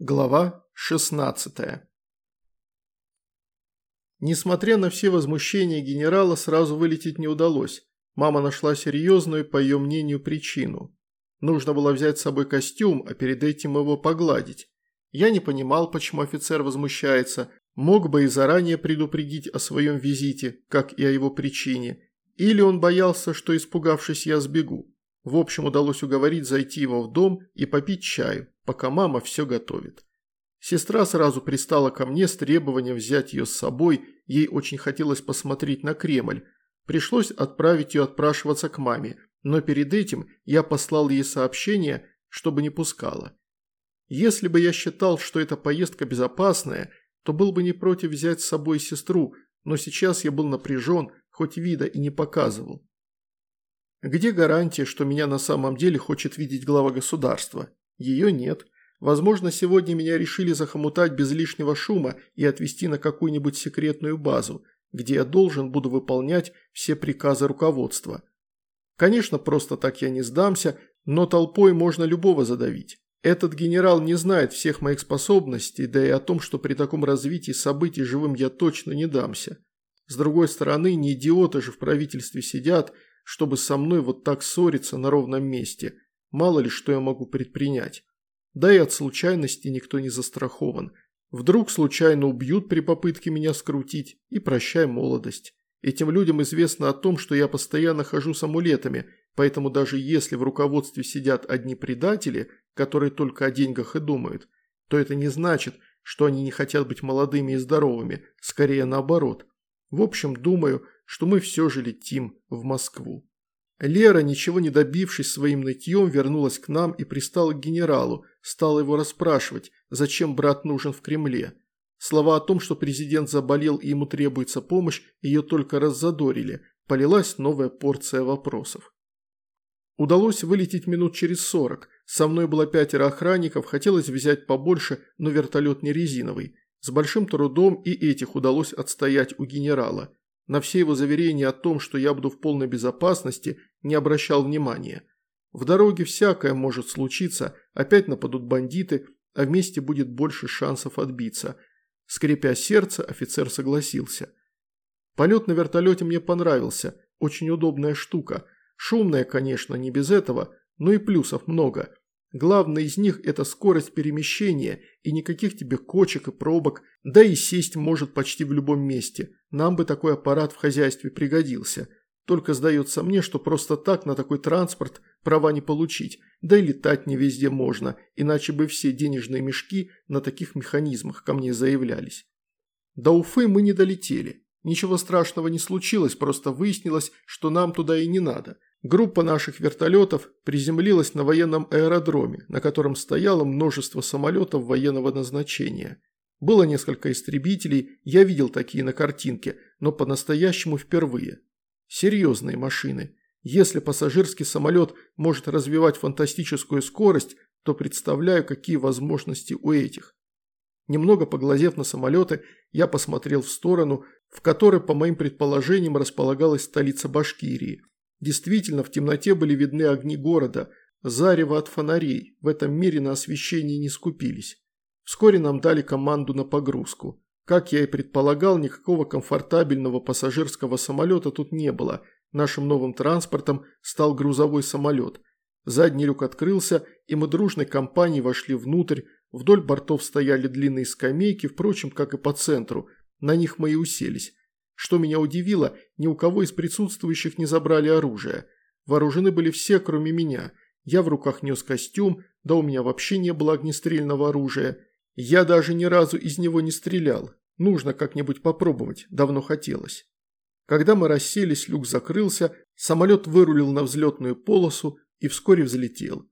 Глава 16 Несмотря на все возмущения генерала, сразу вылететь не удалось. Мама нашла серьезную, по ее мнению, причину. Нужно было взять с собой костюм, а перед этим его погладить. Я не понимал, почему офицер возмущается, мог бы и заранее предупредить о своем визите, как и о его причине. Или он боялся, что, испугавшись, я сбегу. В общем, удалось уговорить зайти его в дом и попить чаю, пока мама все готовит. Сестра сразу пристала ко мне с требованием взять ее с собой, ей очень хотелось посмотреть на Кремль. Пришлось отправить ее отпрашиваться к маме, но перед этим я послал ей сообщение, чтобы не пускала. Если бы я считал, что эта поездка безопасная, то был бы не против взять с собой сестру, но сейчас я был напряжен, хоть вида и не показывал. Где гарантия, что меня на самом деле хочет видеть глава государства? Ее нет. Возможно, сегодня меня решили захомутать без лишнего шума и отвезти на какую-нибудь секретную базу, где я должен буду выполнять все приказы руководства. Конечно, просто так я не сдамся, но толпой можно любого задавить. Этот генерал не знает всех моих способностей, да и о том, что при таком развитии событий живым я точно не дамся. С другой стороны, не идиоты же в правительстве сидят, чтобы со мной вот так ссориться на ровном месте. Мало ли, что я могу предпринять. Да и от случайности никто не застрахован. Вдруг случайно убьют при попытке меня скрутить и прощай молодость. Этим людям известно о том, что я постоянно хожу с амулетами, поэтому даже если в руководстве сидят одни предатели, которые только о деньгах и думают, то это не значит, что они не хотят быть молодыми и здоровыми, скорее наоборот. В общем, думаю, что мы все же летим в Москву. Лера, ничего не добившись своим нытьем, вернулась к нам и пристала к генералу, стала его расспрашивать, зачем брат нужен в Кремле. Слова о том, что президент заболел и ему требуется помощь, ее только раззадорили, полилась новая порция вопросов. Удалось вылететь минут через сорок. Со мной было пятеро охранников, хотелось взять побольше, но вертолет не резиновый. С большим трудом и этих удалось отстоять у генерала. На все его заверения о том, что я буду в полной безопасности, не обращал внимания. В дороге всякое может случиться, опять нападут бандиты, а вместе будет больше шансов отбиться. Скрипя сердце, офицер согласился. Полет на вертолете мне понравился, очень удобная штука. Шумная, конечно, не без этого, но и плюсов много. Главное из них – это скорость перемещения и никаких тебе кочек и пробок, да и сесть может почти в любом месте. Нам бы такой аппарат в хозяйстве пригодился. Только сдается мне, что просто так на такой транспорт права не получить, да и летать не везде можно, иначе бы все денежные мешки на таких механизмах ко мне заявлялись. До Уфы мы не долетели. Ничего страшного не случилось, просто выяснилось, что нам туда и не надо. Группа наших вертолетов приземлилась на военном аэродроме, на котором стояло множество самолетов военного назначения. Было несколько истребителей, я видел такие на картинке, но по-настоящему впервые. Серьезные машины. Если пассажирский самолет может развивать фантастическую скорость, то представляю, какие возможности у этих. Немного поглазев на самолеты, я посмотрел в сторону, в которой, по моим предположениям, располагалась столица Башкирии – Действительно, в темноте были видны огни города, зарево от фонарей, в этом мире на освещении не скупились. Вскоре нам дали команду на погрузку. Как я и предполагал, никакого комфортабельного пассажирского самолета тут не было. Нашим новым транспортом стал грузовой самолет. Задний люк открылся, и мы дружной компанией вошли внутрь. Вдоль бортов стояли длинные скамейки, впрочем, как и по центру. На них мы и уселись. Что меня удивило, ни у кого из присутствующих не забрали оружие. Вооружены были все, кроме меня. Я в руках нес костюм, да у меня вообще не было огнестрельного оружия. Я даже ни разу из него не стрелял. Нужно как-нибудь попробовать, давно хотелось. Когда мы расселись, люк закрылся, самолет вырулил на взлетную полосу и вскоре взлетел.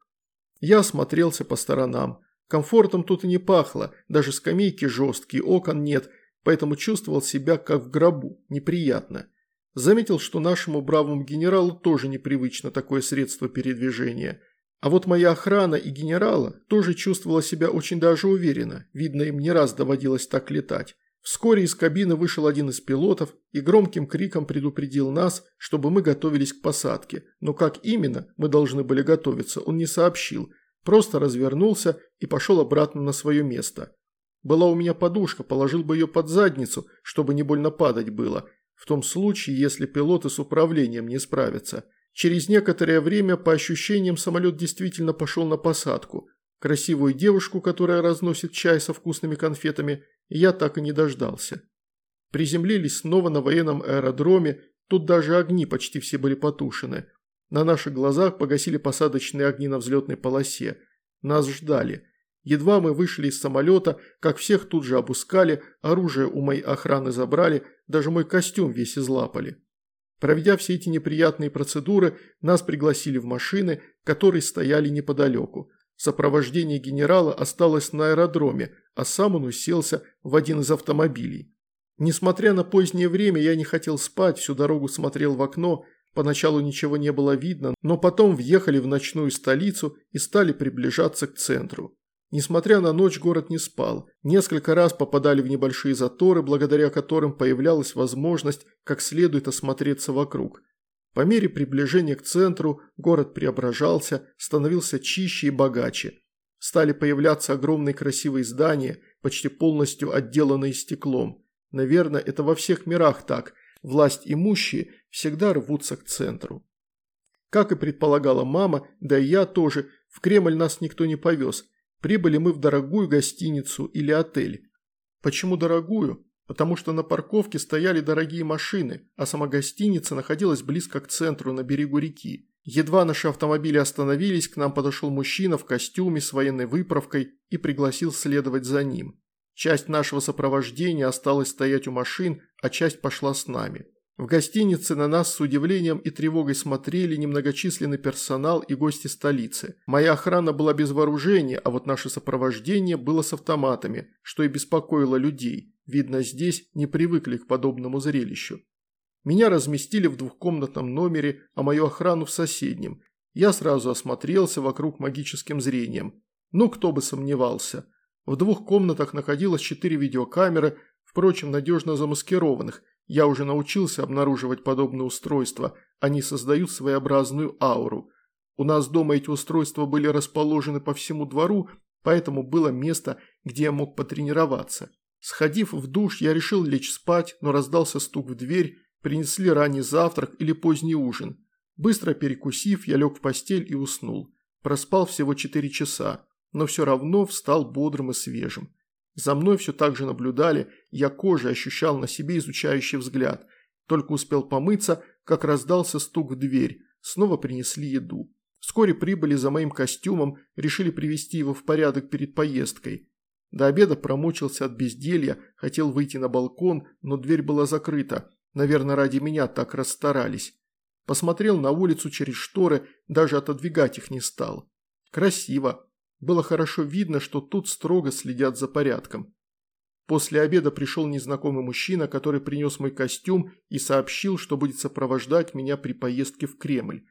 Я осмотрелся по сторонам. Комфортом тут и не пахло, даже скамейки жесткие, окон нет – поэтому чувствовал себя как в гробу, неприятно. Заметил, что нашему бравому генералу тоже непривычно такое средство передвижения. А вот моя охрана и генерала тоже чувствовала себя очень даже уверенно, видно им не раз доводилось так летать. Вскоре из кабины вышел один из пилотов и громким криком предупредил нас, чтобы мы готовились к посадке. Но как именно мы должны были готовиться, он не сообщил. Просто развернулся и пошел обратно на свое место. Была у меня подушка, положил бы ее под задницу, чтобы не больно падать было, в том случае, если пилоты с управлением не справятся. Через некоторое время, по ощущениям, самолет действительно пошел на посадку. Красивую девушку, которая разносит чай со вкусными конфетами, я так и не дождался. Приземлились снова на военном аэродроме, тут даже огни почти все были потушены. На наших глазах погасили посадочные огни на взлетной полосе. Нас ждали. Едва мы вышли из самолета, как всех тут же обыскали, оружие у моей охраны забрали, даже мой костюм весь излапали. Проведя все эти неприятные процедуры, нас пригласили в машины, которые стояли неподалеку. Сопровождение генерала осталось на аэродроме, а сам он уселся в один из автомобилей. Несмотря на позднее время, я не хотел спать, всю дорогу смотрел в окно, поначалу ничего не было видно, но потом въехали в ночную столицу и стали приближаться к центру. Несмотря на ночь, город не спал. Несколько раз попадали в небольшие заторы, благодаря которым появлялась возможность как следует осмотреться вокруг. По мере приближения к центру город преображался, становился чище и богаче. Стали появляться огромные красивые здания, почти полностью отделанные стеклом. Наверное, это во всех мирах так. Власть имущие всегда рвутся к центру. Как и предполагала мама, да и я тоже, в Кремль нас никто не повез – Прибыли мы в дорогую гостиницу или отель. Почему дорогую? Потому что на парковке стояли дорогие машины, а сама гостиница находилась близко к центру на берегу реки. Едва наши автомобили остановились, к нам подошел мужчина в костюме с военной выправкой и пригласил следовать за ним. Часть нашего сопровождения осталась стоять у машин, а часть пошла с нами. В гостинице на нас с удивлением и тревогой смотрели немногочисленный персонал и гости столицы. Моя охрана была без вооружения, а вот наше сопровождение было с автоматами, что и беспокоило людей. Видно, здесь не привыкли к подобному зрелищу. Меня разместили в двухкомнатном номере, а мою охрану в соседнем. Я сразу осмотрелся вокруг магическим зрением. Ну, кто бы сомневался. В двух комнатах находилось четыре видеокамеры, впрочем, надежно замаскированных – я уже научился обнаруживать подобные устройства, они создают своеобразную ауру. У нас дома эти устройства были расположены по всему двору, поэтому было место, где я мог потренироваться. Сходив в душ, я решил лечь спать, но раздался стук в дверь, принесли ранний завтрак или поздний ужин. Быстро перекусив, я лег в постель и уснул. Проспал всего 4 часа, но все равно встал бодрым и свежим. За мной все так же наблюдали, я кожей ощущал на себе изучающий взгляд. Только успел помыться, как раздался стук в дверь. Снова принесли еду. Вскоре прибыли за моим костюмом, решили привести его в порядок перед поездкой. До обеда промучился от безделья, хотел выйти на балкон, но дверь была закрыта. Наверное, ради меня так расстарались. Посмотрел на улицу через шторы, даже отодвигать их не стал. Красиво. Было хорошо видно, что тут строго следят за порядком. После обеда пришел незнакомый мужчина, который принес мой костюм и сообщил, что будет сопровождать меня при поездке в Кремль.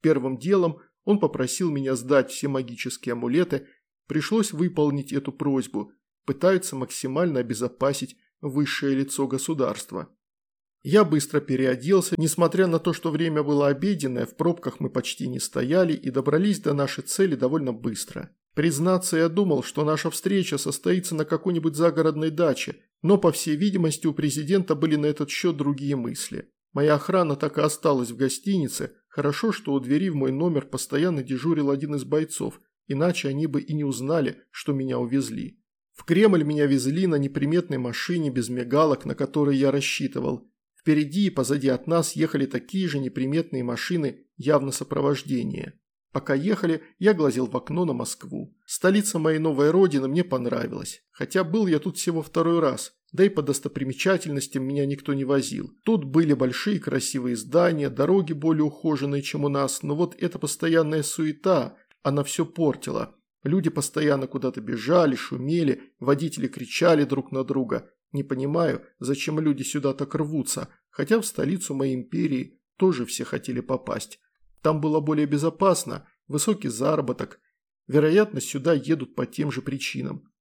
Первым делом он попросил меня сдать все магические амулеты, пришлось выполнить эту просьбу, пытаются максимально обезопасить высшее лицо государства. Я быстро переоделся, несмотря на то, что время было обеденное, в пробках мы почти не стояли и добрались до нашей цели довольно быстро. Признаться, я думал, что наша встреча состоится на какой-нибудь загородной даче, но, по всей видимости, у президента были на этот счет другие мысли. Моя охрана так и осталась в гостинице, хорошо, что у двери в мой номер постоянно дежурил один из бойцов, иначе они бы и не узнали, что меня увезли. В Кремль меня везли на неприметной машине без мигалок, на которые я рассчитывал. Впереди и позади от нас ехали такие же неприметные машины, явно сопровождение. Пока ехали, я глазел в окно на Москву. Столица моей новой родины мне понравилась. Хотя был я тут всего второй раз. Да и по достопримечательностям меня никто не возил. Тут были большие красивые здания, дороги более ухоженные, чем у нас, но вот эта постоянная суета, она все портила. Люди постоянно куда-то бежали, шумели, водители кричали друг на друга. Не понимаю, зачем люди сюда так рвутся, хотя в столицу моей империи тоже все хотели попасть. Там было более безопасно, высокий заработок. Вероятно, сюда едут по тем же причинам.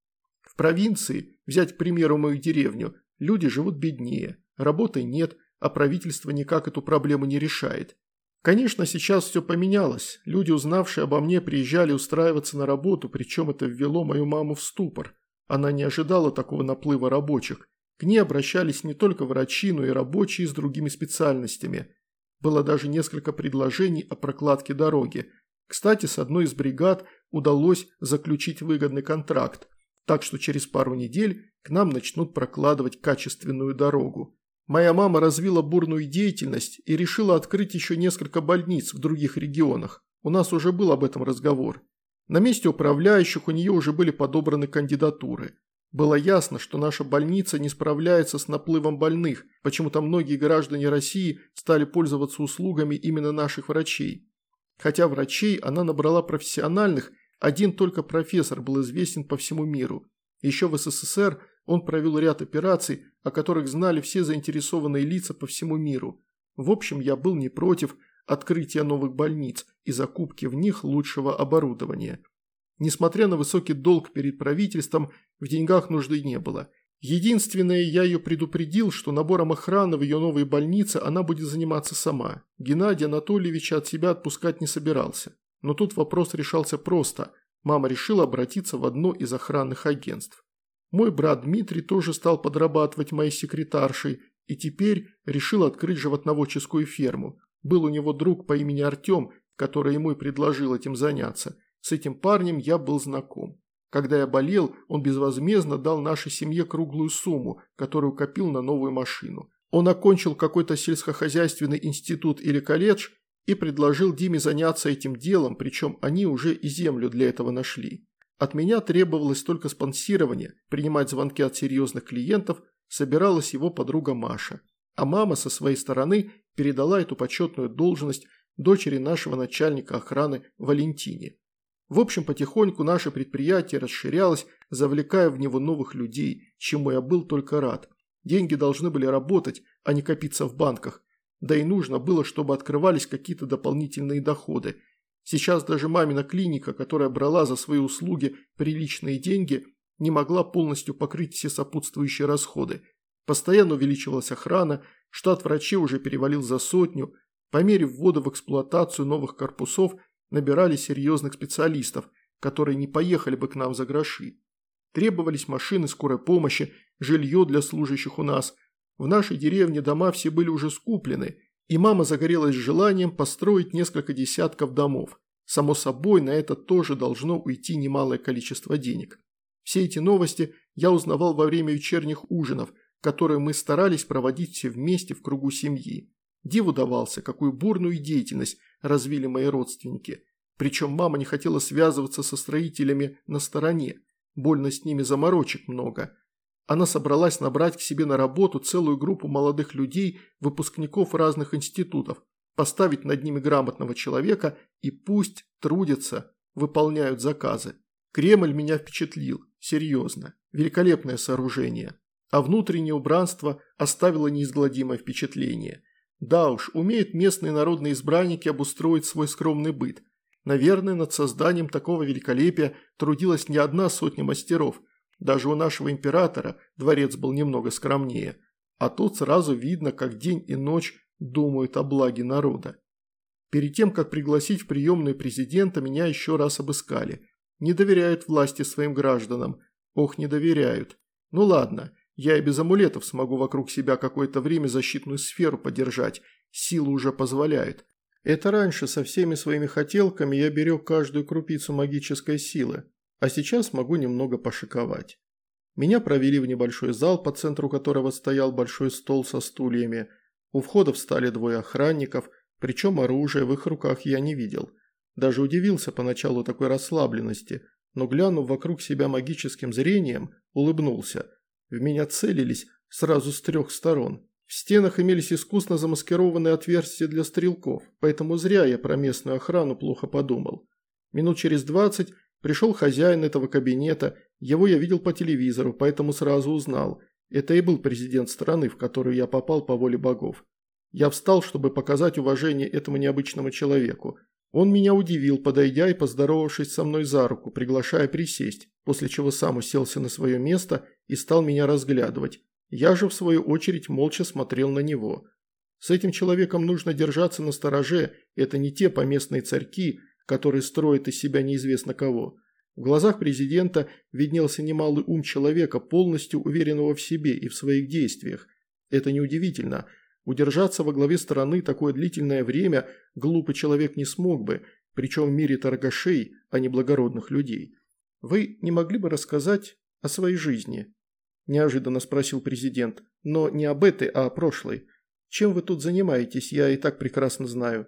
В провинции, взять к примеру мою деревню, люди живут беднее, работы нет, а правительство никак эту проблему не решает. Конечно, сейчас все поменялось. Люди, узнавшие обо мне, приезжали устраиваться на работу, причем это ввело мою маму в ступор. Она не ожидала такого наплыва рабочих. К ней обращались не только врачи, но и рабочие с другими специальностями. Было даже несколько предложений о прокладке дороги. Кстати, с одной из бригад удалось заключить выгодный контракт, так что через пару недель к нам начнут прокладывать качественную дорогу. Моя мама развила бурную деятельность и решила открыть еще несколько больниц в других регионах. У нас уже был об этом разговор. На месте управляющих у нее уже были подобраны кандидатуры. Было ясно, что наша больница не справляется с наплывом больных, почему-то многие граждане России стали пользоваться услугами именно наших врачей. Хотя врачей она набрала профессиональных, один только профессор был известен по всему миру. Еще в СССР он провел ряд операций, о которых знали все заинтересованные лица по всему миру. В общем, я был не против открытия новых больниц и закупки в них лучшего оборудования. Несмотря на высокий долг перед правительством, в деньгах нужды не было. Единственное, я ее предупредил, что набором охраны в ее новой больнице она будет заниматься сама. Геннадий Анатольевича от себя отпускать не собирался. Но тут вопрос решался просто. Мама решила обратиться в одно из охранных агентств. Мой брат Дмитрий тоже стал подрабатывать моей секретаршей и теперь решил открыть животноводческую ферму. Был у него друг по имени Артем, который ему и предложил этим заняться. С этим парнем я был знаком. Когда я болел, он безвозмездно дал нашей семье круглую сумму, которую копил на новую машину. Он окончил какой-то сельскохозяйственный институт или колледж и предложил Диме заняться этим делом, причем они уже и землю для этого нашли. От меня требовалось только спонсирование, принимать звонки от серьезных клиентов собиралась его подруга Маша. А мама со своей стороны передала эту почетную должность дочери нашего начальника охраны Валентине. В общем, потихоньку наше предприятие расширялось, завлекая в него новых людей, чему я был только рад. Деньги должны были работать, а не копиться в банках. Да и нужно было, чтобы открывались какие-то дополнительные доходы – Сейчас даже мамина клиника, которая брала за свои услуги приличные деньги, не могла полностью покрыть все сопутствующие расходы. Постоянно увеличивалась охрана, штат врачей уже перевалил за сотню. По мере ввода в эксплуатацию новых корпусов набирали серьезных специалистов, которые не поехали бы к нам за гроши. Требовались машины скорой помощи, жилье для служащих у нас. В нашей деревне дома все были уже скуплены, и мама загорелась желанием построить несколько десятков домов. Само собой, на это тоже должно уйти немалое количество денег. Все эти новости я узнавал во время вечерних ужинов, которые мы старались проводить все вместе в кругу семьи. Диву давался, какую бурную деятельность развили мои родственники. Причем мама не хотела связываться со строителями на стороне. Больно с ними заморочек много. Она собралась набрать к себе на работу целую группу молодых людей, выпускников разных институтов, поставить над ними грамотного человека и пусть трудятся, выполняют заказы. Кремль меня впечатлил, серьезно, великолепное сооружение. А внутреннее убранство оставило неизгладимое впечатление. Да уж, умеют местные народные избранники обустроить свой скромный быт. Наверное, над созданием такого великолепия трудилась не одна сотня мастеров – даже у нашего императора дворец был немного скромнее. А тут сразу видно, как день и ночь думают о благе народа. Перед тем, как пригласить в приемную президента, меня еще раз обыскали. Не доверяют власти своим гражданам. Ох, не доверяют. Ну ладно, я и без амулетов смогу вокруг себя какое-то время защитную сферу подержать. Силы уже позволяют. Это раньше со всеми своими хотелками я берег каждую крупицу магической силы а сейчас могу немного пошиковать. Меня провели в небольшой зал, по центру которого стоял большой стол со стульями. У входа встали двое охранников, причем оружия в их руках я не видел. Даже удивился поначалу такой расслабленности, но глянув вокруг себя магическим зрением, улыбнулся. В меня целились сразу с трех сторон. В стенах имелись искусно замаскированные отверстия для стрелков, поэтому зря я про местную охрану плохо подумал. Минут через двадцать Пришел хозяин этого кабинета, его я видел по телевизору, поэтому сразу узнал. Это и был президент страны, в которую я попал по воле богов. Я встал, чтобы показать уважение этому необычному человеку. Он меня удивил, подойдя и поздоровавшись со мной за руку, приглашая присесть, после чего сам уселся на свое место и стал меня разглядывать. Я же, в свою очередь, молча смотрел на него. С этим человеком нужно держаться на стороже, это не те поместные царьки, которые строят из себя неизвестно кого. В глазах президента виднелся немалый ум человека, полностью уверенного в себе и в своих действиях. Это неудивительно. Удержаться во главе страны такое длительное время глупый человек не смог бы, причем в мире торгашей, а не благородных людей. Вы не могли бы рассказать о своей жизни?» – неожиданно спросил президент. «Но не об этой, а о прошлой. Чем вы тут занимаетесь, я и так прекрасно знаю».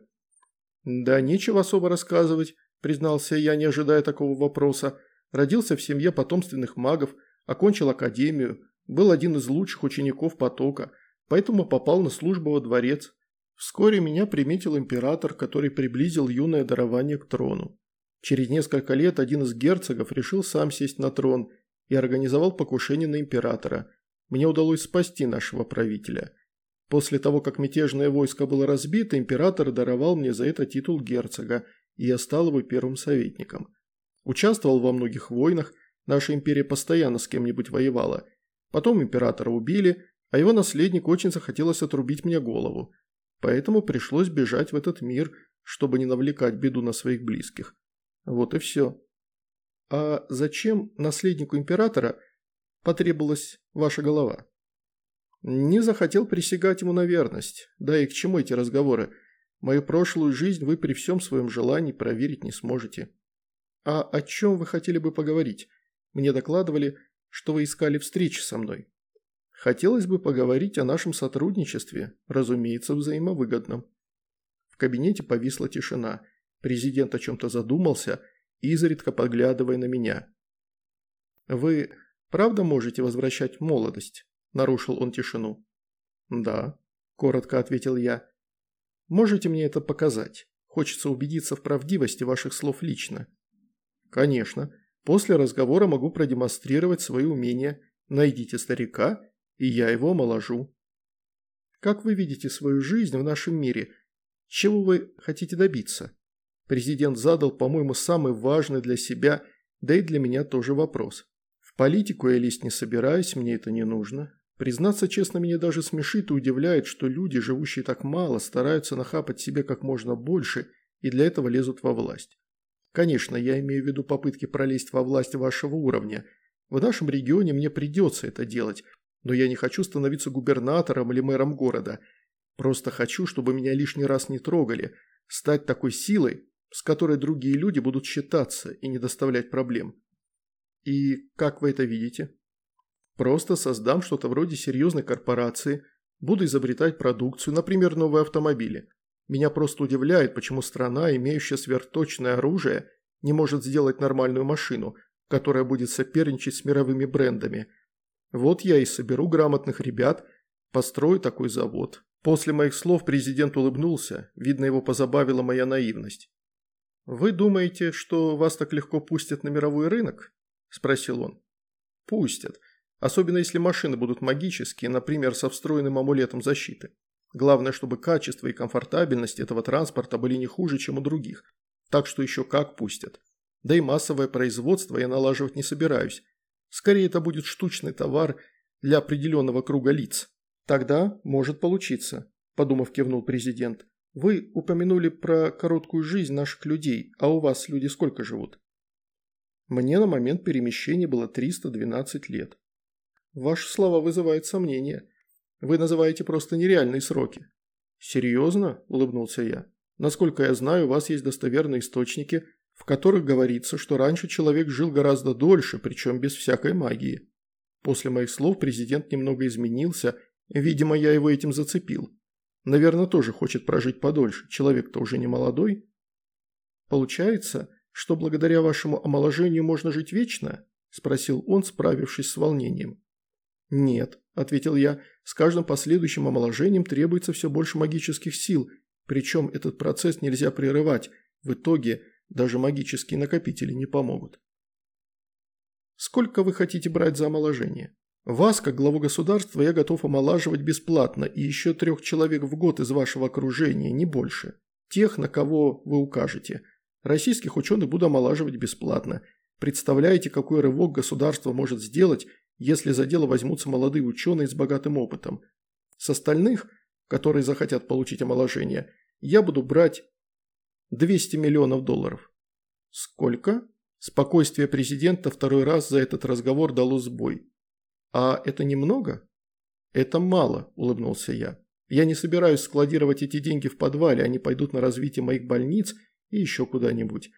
«Да нечего особо рассказывать», – признался я, не ожидая такого вопроса. «Родился в семье потомственных магов, окончил академию, был один из лучших учеников потока, поэтому попал на службу во дворец. Вскоре меня приметил император, который приблизил юное дарование к трону. Через несколько лет один из герцогов решил сам сесть на трон и организовал покушение на императора. Мне удалось спасти нашего правителя. После того, как мятежное войско было разбито, император даровал мне за это титул герцога, и я стал его первым советником. Участвовал во многих войнах, наша империя постоянно с кем-нибудь воевала. Потом императора убили, а его наследник очень захотелось отрубить мне голову. Поэтому пришлось бежать в этот мир, чтобы не навлекать беду на своих близких. Вот и все. А зачем наследнику императора потребовалась ваша голова? Не захотел присягать ему на верность. Да и к чему эти разговоры? Мою прошлую жизнь вы при всем своем желании проверить не сможете. А о чем вы хотели бы поговорить? Мне докладывали, что вы искали встречи со мной. Хотелось бы поговорить о нашем сотрудничестве, разумеется, взаимовыгодном. В кабинете повисла тишина. Президент о чем-то задумался, изредка поглядывая на меня. «Вы правда можете возвращать молодость?» – нарушил он тишину. «Да», – коротко ответил я. «Можете мне это показать? Хочется убедиться в правдивости ваших слов лично». «Конечно. После разговора могу продемонстрировать свои умения. Найдите старика, и я его омоложу». «Как вы видите свою жизнь в нашем мире? Чего вы хотите добиться?» Президент задал, по-моему, самый важный для себя, да и для меня тоже вопрос. В политику я лезть не собираюсь, мне это не нужно. Признаться честно, меня даже смешит и удивляет, что люди, живущие так мало, стараются нахапать себе как можно больше и для этого лезут во власть. Конечно, я имею в виду попытки пролезть во власть вашего уровня. В нашем регионе мне придется это делать, но я не хочу становиться губернатором или мэром города. Просто хочу, чтобы меня лишний раз не трогали, стать такой силой, с которой другие люди будут считаться и не доставлять проблем. И как вы это видите? Просто создам что-то вроде серьезной корпорации, буду изобретать продукцию, например, новые автомобили. Меня просто удивляет, почему страна, имеющая сверхточное оружие, не может сделать нормальную машину, которая будет соперничать с мировыми брендами. Вот я и соберу грамотных ребят, построю такой завод. После моих слов президент улыбнулся, видно его позабавила моя наивность. «Вы думаете, что вас так легко пустят на мировой рынок?» – спросил он. «Пустят. Особенно если машины будут магические, например, со встроенным амулетом защиты. Главное, чтобы качество и комфортабельность этого транспорта были не хуже, чем у других. Так что еще как пустят. Да и массовое производство я налаживать не собираюсь. Скорее, это будет штучный товар для определенного круга лиц. Тогда может получиться», – подумав, кивнул президент. Вы упомянули про короткую жизнь наших людей, а у вас люди сколько живут? Мне на момент перемещения было 312 лет. Ваши слова вызывают сомнения. Вы называете просто нереальные сроки. Серьезно? Улыбнулся я. Насколько я знаю, у вас есть достоверные источники, в которых говорится, что раньше человек жил гораздо дольше, причем без всякой магии. После моих слов президент немного изменился, видимо, я его этим зацепил. Наверное, тоже хочет прожить подольше. Человек-то уже не молодой. Получается, что благодаря вашему омоложению можно жить вечно? Спросил он, справившись с волнением. Нет, ответил я, с каждым последующим омоложением требуется все больше магических сил, причем этот процесс нельзя прерывать. В итоге даже магические накопители не помогут. Сколько вы хотите брать за омоложение? Вас, как главу государства, я готов омолаживать бесплатно и еще трех человек в год из вашего окружения, не больше. Тех, на кого вы укажете. Российских ученых буду омолаживать бесплатно. Представляете, какой рывок государство может сделать, если за дело возьмутся молодые ученые с богатым опытом. С остальных которые захотят получить омоложение, я буду брать 200 миллионов долларов. Сколько? Спокойствие президента второй раз за этот разговор дало сбой. А это немного? Это мало, улыбнулся я. Я не собираюсь складировать эти деньги в подвале, они пойдут на развитие моих больниц и еще куда-нибудь.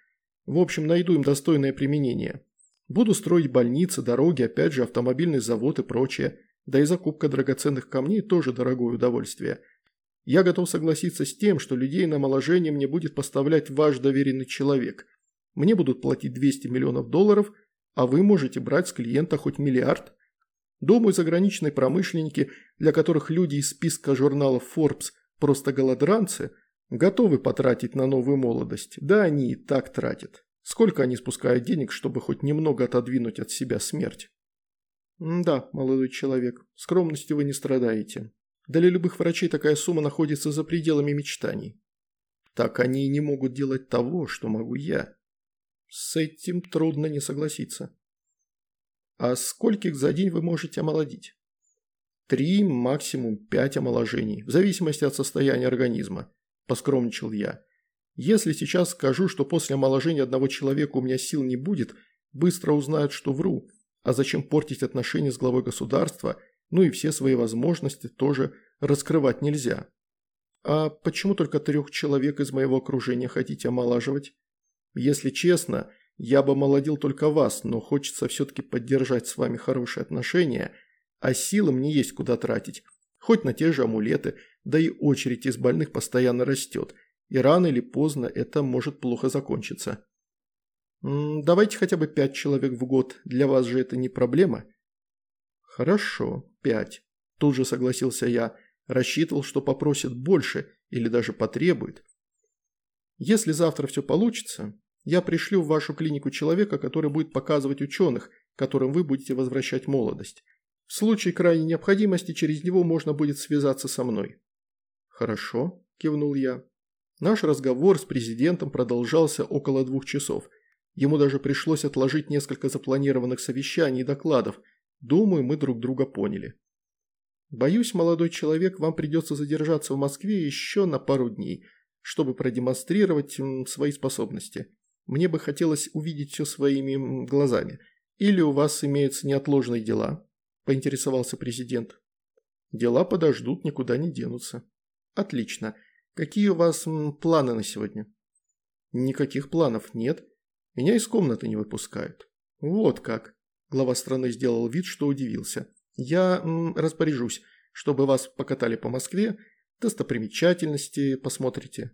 В общем, найду им достойное применение. Буду строить больницы, дороги, опять же, автомобильный завод и прочее. Да и закупка драгоценных камней тоже дорогое удовольствие. Я готов согласиться с тем, что людей на омоложение мне будет поставлять ваш доверенный человек. Мне будут платить 200 миллионов долларов, а вы можете брать с клиента хоть миллиард. Думаю, заграничные промышленники, для которых люди из списка журнала Forbes просто голодранцы, готовы потратить на новую молодость. Да, они и так тратят. Сколько они спускают денег, чтобы хоть немного отодвинуть от себя смерть? «Да, молодой человек, скромностью вы не страдаете. Для любых врачей такая сумма находится за пределами мечтаний. Так они и не могут делать того, что могу я. С этим трудно не согласиться. А скольких за день вы можете омолодить? Три, максимум пять омоложений, в зависимости от состояния организма, поскромничал я. Если сейчас скажу, что после омоложения одного человека у меня сил не будет, быстро узнают, что вру. А зачем портить отношения с главой государства, ну и все свои возможности тоже раскрывать нельзя. А почему только трех человек из моего окружения хотите омолаживать? Если честно, я бы молодил только вас, но хочется все-таки поддержать с вами хорошие отношения, а силы мне есть куда тратить. Хоть на те же амулеты, да и очередь из больных постоянно растет – и рано или поздно это может плохо закончиться. давайте хотя бы пять человек в год, для вас же это не проблема. Хорошо, пять. Тут же согласился я, рассчитывал, что попросит больше или даже потребует. Если завтра все получится, я пришлю в вашу клинику человека, который будет показывать ученых, которым вы будете возвращать молодость. В случае крайней необходимости через него можно будет связаться со мной». «Хорошо», – кивнул я. Наш разговор с президентом продолжался около двух часов. Ему даже пришлось отложить несколько запланированных совещаний и докладов. Думаю, мы друг друга поняли. Боюсь, молодой человек, вам придется задержаться в Москве еще на пару дней, чтобы продемонстрировать свои способности. Мне бы хотелось увидеть все своими глазами. Или у вас имеются неотложные дела?» – поинтересовался президент. «Дела подождут, никуда не денутся». «Отлично. Какие у вас планы на сегодня?» «Никаких планов нет. Меня из комнаты не выпускают». «Вот как». Глава страны сделал вид, что удивился. «Я м, распоряжусь, чтобы вас покатали по Москве, достопримечательности посмотрите».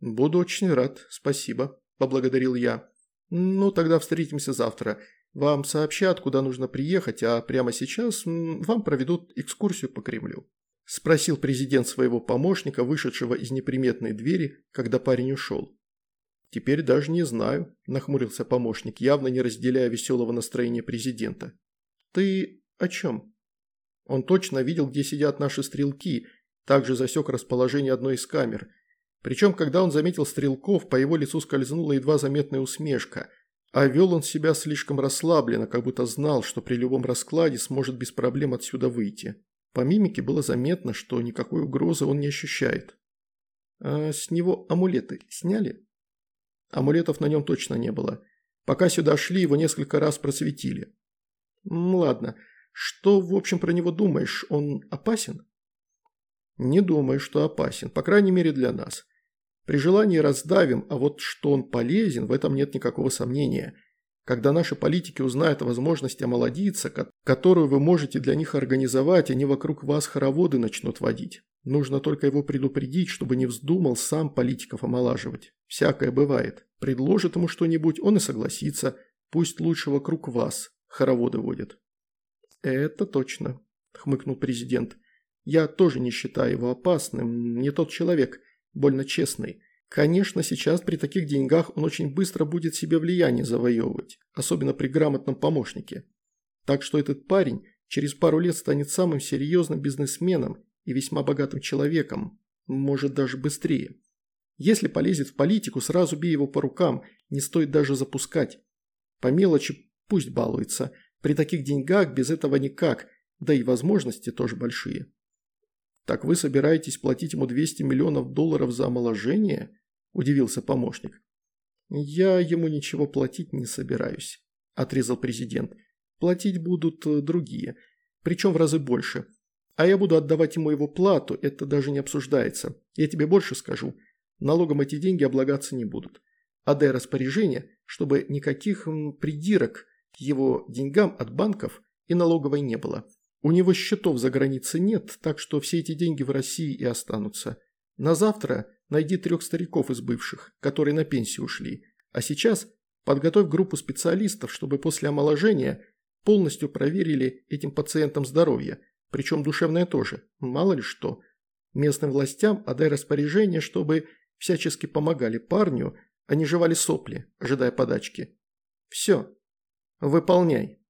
«Буду очень рад, спасибо», – поблагодарил я. «Ну, тогда встретимся завтра. Вам сообщат, куда нужно приехать, а прямо сейчас вам проведут экскурсию по Кремлю». – спросил президент своего помощника, вышедшего из неприметной двери, когда парень ушел. «Теперь даже не знаю», – нахмурился помощник, явно не разделяя веселого настроения президента. «Ты о чем?» Он точно видел, где сидят наши стрелки, также засек расположение одной из камер. Причем, когда он заметил стрелков, по его лицу скользнула едва заметная усмешка, а вел он себя слишком расслабленно, как будто знал, что при любом раскладе сможет без проблем отсюда выйти. По мимике было заметно, что никакой угрозы он не ощущает. А с него амулеты сняли? Амулетов на нем точно не было. Пока сюда шли, его несколько раз просветили. Ладно, что в общем про него думаешь? Он опасен? Не думаю, что опасен, по крайней мере для нас. При желании раздавим, а вот что он полезен, в этом нет никакого сомнения. Когда наши политики узнают о возможности омолодиться, которую вы можете для них организовать, они вокруг вас хороводы начнут водить. Нужно только его предупредить, чтобы не вздумал сам политиков омолаживать. Всякое бывает. Предложит ему что-нибудь, он и согласится. Пусть лучше вокруг вас хороводы водят. «Это точно», – хмыкнул президент. «Я тоже не считаю его опасным, не тот человек, больно честный. Конечно, сейчас при таких деньгах он очень быстро будет себе влияние завоевывать, особенно при грамотном помощнике. Так что этот парень через пару лет станет самым серьезным бизнесменом и весьма богатым человеком, может даже быстрее. Если полезет в политику, сразу бей его по рукам, не стоит даже запускать. По мелочи пусть балуется, при таких деньгах без этого никак, да и возможности тоже большие. «Так вы собираетесь платить ему 200 миллионов долларов за омоложение?» – удивился помощник. «Я ему ничего платить не собираюсь», – отрезал президент. «Платить будут э, другие, причем в разы больше. А я буду отдавать ему его плату, это даже не обсуждается. Я тебе больше скажу. Налогом эти деньги облагаться не будут. Отдай распоряжение, чтобы никаких придирок к его деньгам от банков и налоговой не было. У него счетов за границей нет, так что все эти деньги в России и останутся. На завтра найди трех стариков из бывших, которые на пенсию ушли. А сейчас подготовь группу специалистов, чтобы после омоложения полностью проверили этим пациентам здоровье, причем душевное тоже, мало ли что. Местным властям отдай распоряжение, чтобы всячески помогали парню, а не жевали сопли, ожидая подачки. Все. Выполняй.